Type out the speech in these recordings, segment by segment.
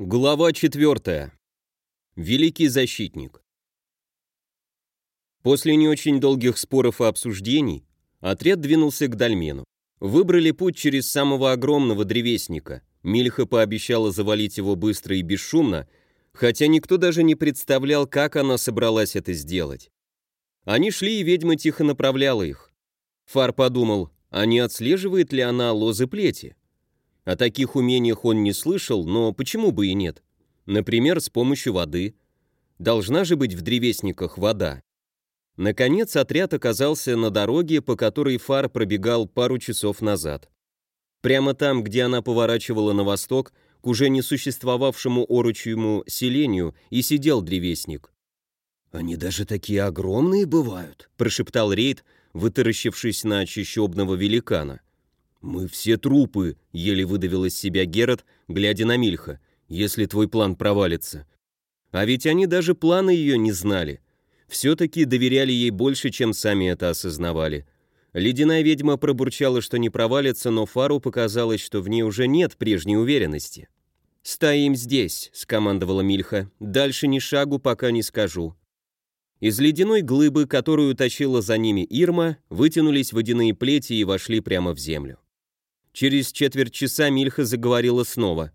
Глава 4. Великий защитник. После не очень долгих споров и обсуждений отряд двинулся к Дальмену. Выбрали путь через самого огромного древесника. Мильха пообещала завалить его быстро и бесшумно, хотя никто даже не представлял, как она собралась это сделать. Они шли, и ведьма тихо направляла их. Фар подумал, а не отслеживает ли она лозы плети? О таких умениях он не слышал, но почему бы и нет? Например, с помощью воды. Должна же быть в древесниках вода. Наконец отряд оказался на дороге, по которой Фар пробегал пару часов назад. Прямо там, где она поворачивала на восток, к уже не существовавшему оручьему селению, и сидел древесник. «Они даже такие огромные бывают», — прошептал Рейд, вытаращившись на чащобного великана. «Мы все трупы», — еле выдавил из себя Герат, глядя на Мильха, «если твой план провалится». А ведь они даже планы ее не знали. Все-таки доверяли ей больше, чем сами это осознавали. Ледяная ведьма пробурчала, что не провалится, но Фару показалось, что в ней уже нет прежней уверенности. «Стоим здесь», — скомандовала Мильха. «Дальше ни шагу, пока не скажу». Из ледяной глыбы, которую тащила за ними Ирма, вытянулись водяные плети и вошли прямо в землю. Через четверть часа Мильха заговорила снова.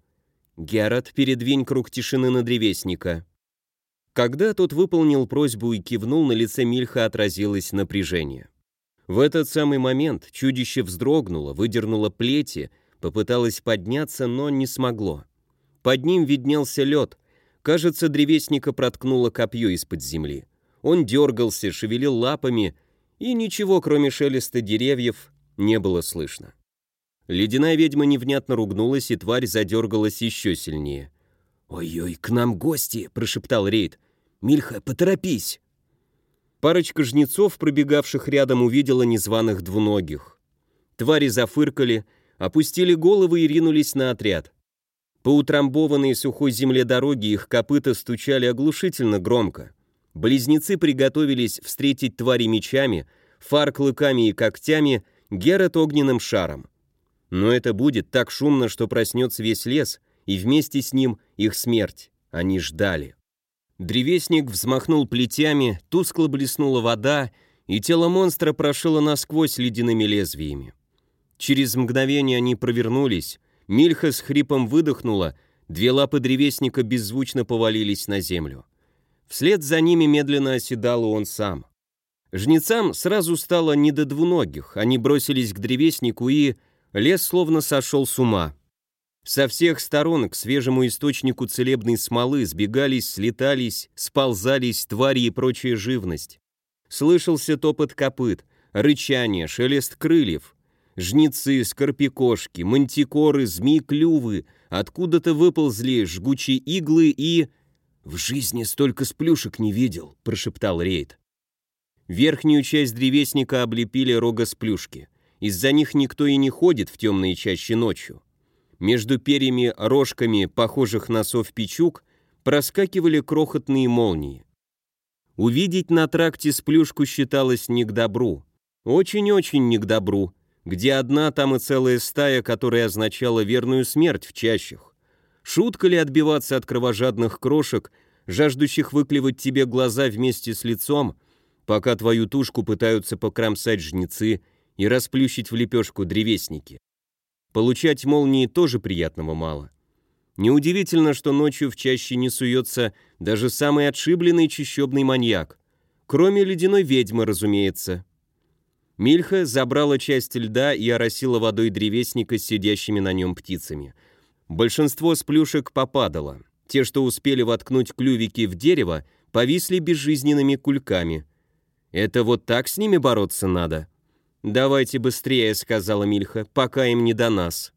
«Герат, передвинь круг тишины на древесника». Когда тот выполнил просьбу и кивнул, на лице Мильха отразилось напряжение. В этот самый момент чудище вздрогнуло, выдернуло плети, попыталось подняться, но не смогло. Под ним виднелся лед. Кажется, древесника проткнуло копье из-под земли. Он дергался, шевелил лапами, и ничего, кроме шелеста деревьев, не было слышно. Ледяная ведьма невнятно ругнулась, и тварь задергалась еще сильнее. «Ой-ой, к нам гости!» – прошептал Рейд. «Мильха, поторопись!» Парочка жнецов, пробегавших рядом, увидела незваных двуногих. Твари зафыркали, опустили головы и ринулись на отряд. По утрамбованной сухой земле дороги их копыта стучали оглушительно громко. Близнецы приготовились встретить твари мечами, фар клыками и когтями, Герат огненным шаром. Но это будет так шумно, что проснется весь лес, и вместе с ним их смерть. Они ждали. Древесник взмахнул плетями, тускло блеснула вода, и тело монстра прошило насквозь ледяными лезвиями. Через мгновение они провернулись, Мильха с хрипом выдохнула, две лапы древесника беззвучно повалились на землю. Вслед за ними медленно оседал он сам. Жнецам сразу стало не до двуногих, они бросились к древеснику и Лес словно сошел с ума. Со всех сторон к свежему источнику целебной смолы сбегались, слетались, сползались твари и прочая живность. Слышался топот копыт, рычание, шелест крыльев. Жнецы, скорпикошки, мантикоры, змеи-клювы, откуда-то выползли жгучие иглы и... «В жизни столько сплюшек не видел», — прошептал Рейд. Верхнюю часть древесника облепили рога сплюшки. Из-за них никто и не ходит в темные чаще ночью. Между перьями рожками, похожих на сов печук, проскакивали крохотные молнии. Увидеть на тракте сплюшку считалось не к добру. Очень-очень не к добру. Где одна, там и целая стая, которая означала верную смерть в чащах. Шутка ли отбиваться от кровожадных крошек, жаждущих выклевать тебе глаза вместе с лицом, пока твою тушку пытаются покромсать жнецы и расплющить в лепешку древесники. Получать молнии тоже приятного мало. Неудивительно, что ночью в чаще не суется даже самый отшибленный чищебный маньяк. Кроме ледяной ведьмы, разумеется. Мильха забрала часть льда и оросила водой древесника с сидящими на нем птицами. Большинство сплюшек попадало. Те, что успели воткнуть клювики в дерево, повисли безжизненными кульками. Это вот так с ними бороться надо? «Давайте быстрее», — сказала Мильха, — «пока им не до нас».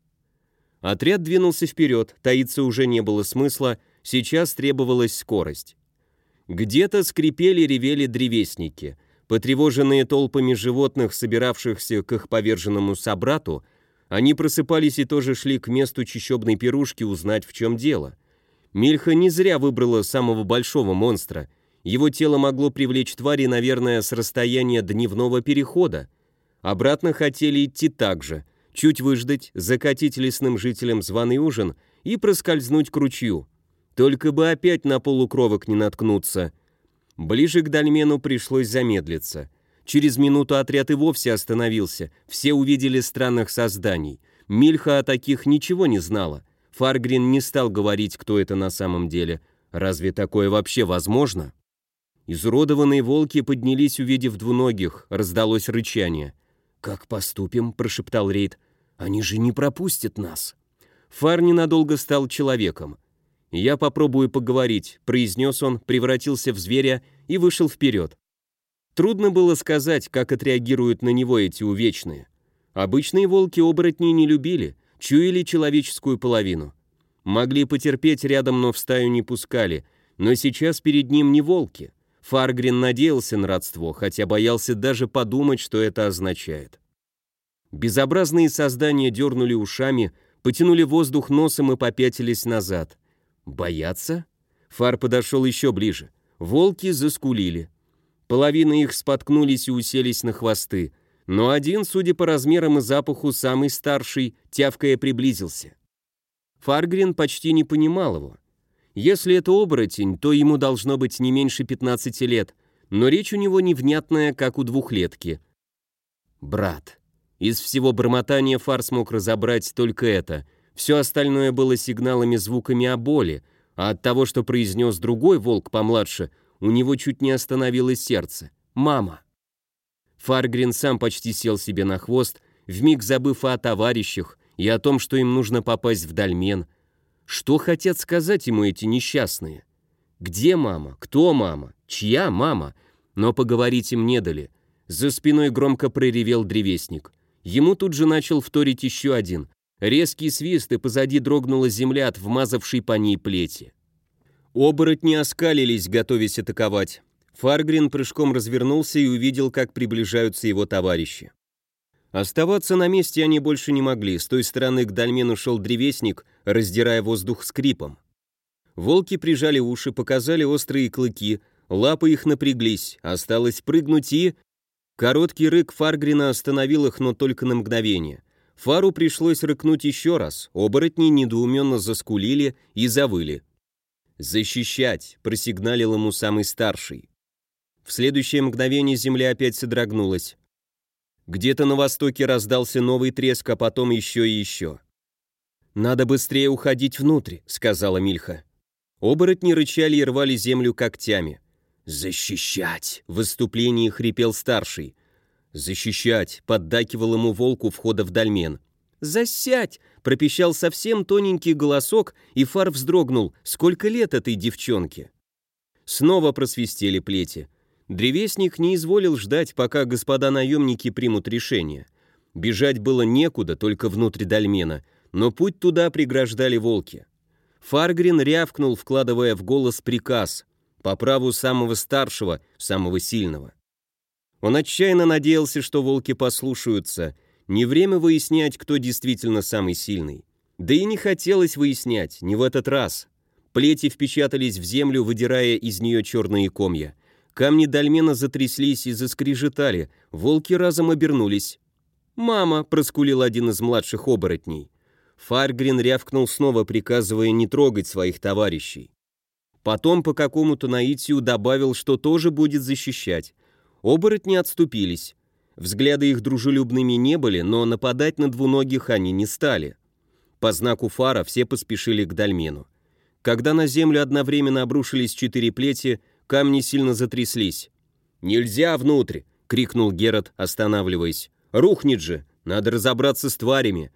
Отряд двинулся вперед, таиться уже не было смысла, сейчас требовалась скорость. Где-то скрипели ревели древесники. Потревоженные толпами животных, собиравшихся к их поверженному собрату, они просыпались и тоже шли к месту чищебной пирушки узнать, в чем дело. Мильха не зря выбрала самого большого монстра. Его тело могло привлечь твари, наверное, с расстояния дневного перехода. Обратно хотели идти так же, чуть выждать, закатить лесным жителям званый ужин и проскользнуть к ручью. Только бы опять на полукровок не наткнуться. Ближе к дольмену пришлось замедлиться. Через минуту отряд и вовсе остановился. Все увидели странных созданий. Мильха о таких ничего не знала. Фаргрин не стал говорить, кто это на самом деле. Разве такое вообще возможно? Изуродованные волки поднялись, увидев двуногих, раздалось рычание. «Как поступим?» – прошептал Рейд. «Они же не пропустят нас». Фар ненадолго стал человеком. «Я попробую поговорить», – произнес он, превратился в зверя и вышел вперед. Трудно было сказать, как отреагируют на него эти увечные. Обычные волки-оборотни не любили, чуяли человеческую половину. Могли потерпеть рядом, но в стаю не пускали, но сейчас перед ним не волки. Фаргрин надеялся на родство, хотя боялся даже подумать, что это означает. Безобразные создания дернули ушами, потянули воздух носом и попятились назад. Бояться? Фар подошел еще ближе. Волки заскулили. Половина их споткнулись и уселись на хвосты, но один, судя по размерам и запаху, самый старший, тявкая приблизился. Фаргрин почти не понимал его. Если это оборотень, то ему должно быть не меньше 15 лет, но речь у него невнятная, как у двухлетки. «Брат». Из всего бормотания Фар смог разобрать только это. Все остальное было сигналами звуками о боли, а от того, что произнес другой волк помладше, у него чуть не остановилось сердце. «Мама». Фаргрин сам почти сел себе на хвост, вмиг забыв о товарищах и о том, что им нужно попасть в дольмен, что хотят сказать ему эти несчастные? Где мама? Кто мама? Чья мама? Но поговорить им не дали. За спиной громко проревел древесник. Ему тут же начал вторить еще один. Резкий свист, и позади дрогнула земля от вмазавшей по ней плети. Оборотни оскалились, готовясь атаковать. Фаргрин прыжком развернулся и увидел, как приближаются его товарищи. Оставаться на месте они больше не могли. С той стороны к дольмену шел древесник, раздирая воздух скрипом. Волки прижали уши, показали острые клыки, лапы их напряглись, осталось прыгнуть и... Короткий рык Фаргрина остановил их, но только на мгновение. Фару пришлось рыкнуть еще раз, оборотни недоуменно заскулили и завыли. «Защищать!» — просигналил ему самый старший. В следующее мгновение земля опять содрогнулась. Где-то на востоке раздался новый треск, а потом еще и еще. «Надо быстрее уходить внутрь», — сказала Мильха. Оборотни рычали и рвали землю когтями. «Защищать!» — в выступлении хрипел старший. «Защищать!» — поддакивал ему волку входа в дольмен. «Засядь!» — пропищал совсем тоненький голосок, и Фар вздрогнул. «Сколько лет этой девчонке?» Снова просвистели плети. Древесник не изволил ждать, пока господа наемники примут решение. Бежать было некуда, только внутрь дольмена, но путь туда преграждали волки. Фаргрин рявкнул, вкладывая в голос приказ по праву самого старшего, самого сильного. Он отчаянно надеялся, что волки послушаются. Не время выяснять, кто действительно самый сильный. Да и не хотелось выяснять, не в этот раз. Плети впечатались в землю, выдирая из нее черные комья. Камни дольмена затряслись и заскрежетали, волки разом обернулись. «Мама!» — проскулил один из младших оборотней. Фаргрин рявкнул снова, приказывая не трогать своих товарищей. Потом по какому-то наитию добавил, что тоже будет защищать. Оборотни отступились. Взгляды их дружелюбными не были, но нападать на двуногих они не стали. По знаку фара все поспешили к дольмену. Когда на землю одновременно обрушились четыре плети, камни сильно затряслись. «Нельзя внутрь!» — крикнул Герат, останавливаясь. «Рухнет же! Надо разобраться с тварями!»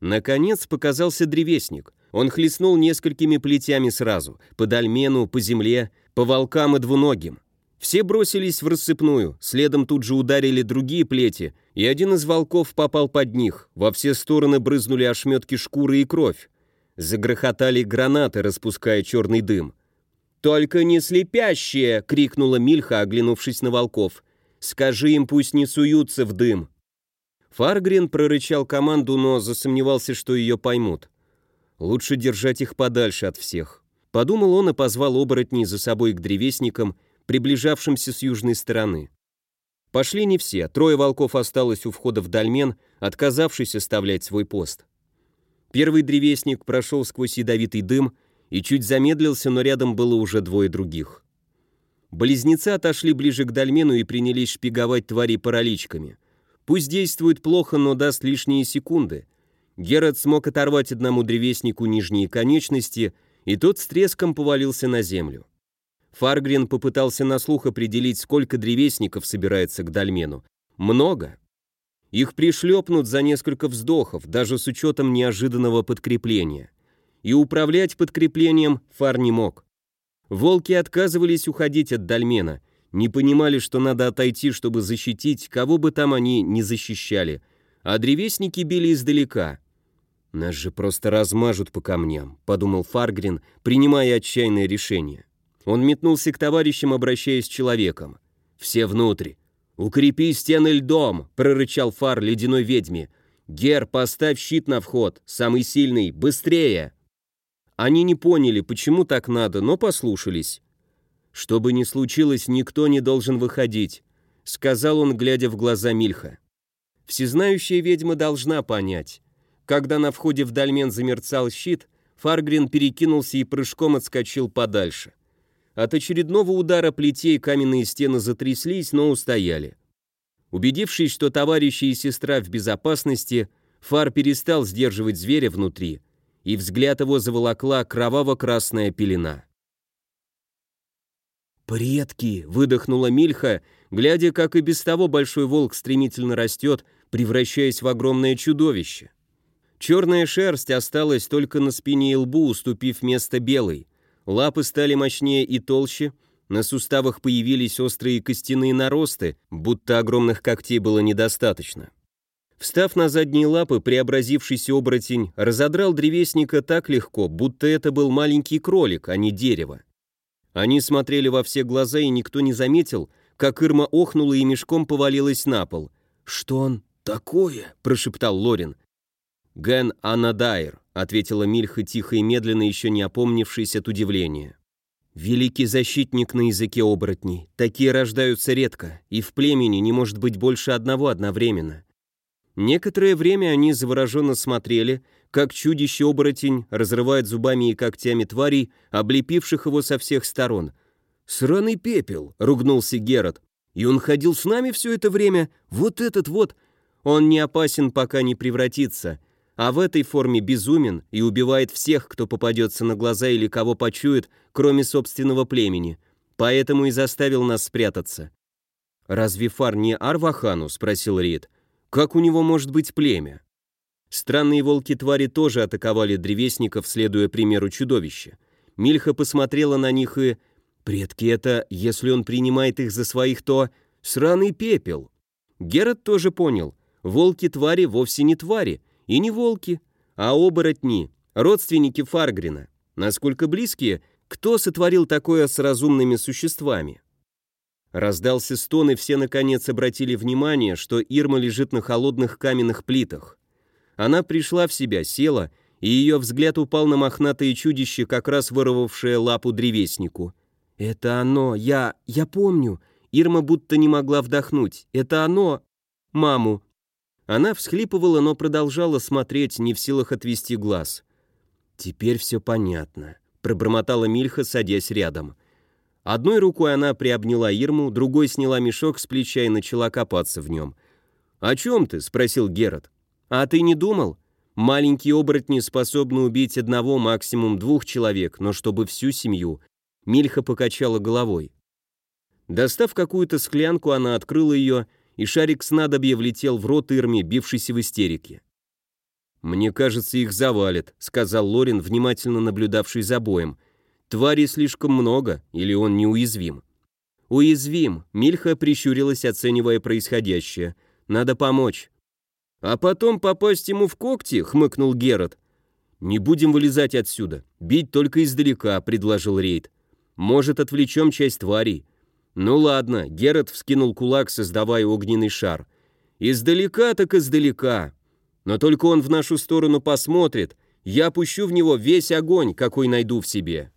Наконец показался древесник. Он хлестнул несколькими плетями сразу, по дольмену, по земле, по волкам и двуногим. Все бросились в рассыпную, следом тут же ударили другие плети, и один из волков попал под них, во все стороны брызнули ошметки шкуры и кровь. Загрохотали гранаты, распуская черный дым. «Только не слепящие!» — крикнула Мильха, оглянувшись на волков. «Скажи им, пусть не суются в дым!» Фаргрин прорычал команду, но засомневался, что ее поймут. «Лучше держать их подальше от всех». Подумал он и позвал оборотней за собой к древесникам, приближавшимся с южной стороны. Пошли не все, трое волков осталось у входа в дольмен, отказавшись оставлять свой пост. Первый древесник прошел сквозь ядовитый дым и чуть замедлился, но рядом было уже двое других. Близнецы отошли ближе к дольмену и принялись шпиговать твари параличками. Пусть действует плохо, но даст лишние секунды. Герат смог оторвать одному древеснику нижние конечности, и тот с треском повалился на землю. Фаргрин попытался на слух определить, сколько древесников собирается к дольмену. Много. Их пришлепнут за несколько вздохов, даже с учетом неожиданного подкрепления. И управлять подкреплением Фар не мог. Волки отказывались уходить от дольмена, не понимали, что надо отойти, чтобы защитить, кого бы там они ни защищали, а древесники били издалека. «Нас же просто размажут по камням», — подумал Фаргрин, принимая отчаянное решение. Он метнулся к товарищам, обращаясь с человеком. «Все внутрь!» «Укрепи стены льдом!» — прорычал Фар ледяной ведьме. «Гер, поставь щит на вход! Самый сильный! Быстрее!» Они не поняли, почему так надо, но послушались. «Что бы ни случилось, никто не должен выходить», — сказал он, глядя в глаза Мильха. Всезнающая ведьма должна понять. Когда на входе в дольмен замерцал щит, Фаргрин перекинулся и прыжком отскочил подальше. От очередного удара плетей каменные стены затряслись, но устояли. Убедившись, что товарищи и сестра в безопасности, Фар перестал сдерживать зверя внутри, и взгляд его заволокла кроваво-красная пелена. «Предки!» — выдохнула Мильха, глядя, как и без того большой волк стремительно растет, превращаясь в огромное чудовище. Черная шерсть осталась только на спине и лбу, уступив место белой. Лапы стали мощнее и толще, на суставах появились острые костяные наросты, будто огромных когтей было недостаточно. Встав на задние лапы, преобразившийся оборотень разодрал древесника так легко, будто это был маленький кролик, а не дерево. Они смотрели во все глаза, и никто не заметил, как Ирма охнула и мешком повалилась на пол. «Что он такое?» – прошептал Лорин. «Ген Анадайр», — ответила Мильха тихо и медленно, еще не опомнившись от удивления. «Великий защитник на языке оборотней. Такие рождаются редко, и в племени не может быть больше одного одновременно. Некоторое время они завороженно смотрели, как чудище-оборотень разрывает зубами и когтями тварей, облепивших его со всех сторон. «Сраный пепел!» — ругнулся Герод. «И он ходил с нами все это время? Вот этот вот!» «Он не опасен, пока не превратится, а в этой форме безумен и убивает всех, кто попадется на глаза или кого почует, кроме собственного племени. Поэтому и заставил нас спрятаться». «Разве Фар не Арвахану?» — спросил Рид. Как у него может быть племя? Странные волки-твари тоже атаковали древесников, следуя примеру чудовища. Мильха посмотрела на них и... Предки это, если он принимает их за своих, то... Сраный пепел. Герат тоже понял. Волки-твари вовсе не твари. И не волки, а оборотни, родственники Фаргрина. Насколько близкие, кто сотворил такое с разумными существами? Раздался стон, и все наконец обратили внимание, что Ирма лежит на холодных каменных плитах. Она пришла в себя, села, и ее взгляд упал на мохнатое чудище, как раз вырвавшее лапу древеснику. «Это оно! Я... я помню!» Ирма будто не могла вдохнуть. «Это оно! Маму!» Она всхлипывала, но продолжала смотреть, не в силах отвести глаз. «Теперь все понятно», — пробормотала Мильха, садясь рядом. Одной рукой она приобняла Ирму, другой сняла мешок с плеча и начала копаться в нем. «О чем ты?» — спросил Герат. «А ты не думал? Маленькие оборотни способны убить одного, максимум двух человек, но чтобы всю семью». Мильха покачала головой. Достав какую-то склянку, она открыла ее, и шарик снадобья влетел в рот Ирме, бившийся в истерике. «Мне кажется, их завалит», — сказал Лорин, внимательно наблюдавший за боем. Твари слишком много, или он неуязвим? Уязвим, Мильха прищурилась, оценивая происходящее. Надо помочь. А потом попасть ему в когти, хмыкнул Герод. Не будем вылезать отсюда. Бить только издалека, предложил Рейд. Может, отвлечем часть тварей. Ну ладно, Герод вскинул кулак, создавая огненный шар. Издалека так издалека. Но только он в нашу сторону посмотрит, я пущу в него весь огонь, какой найду в себе.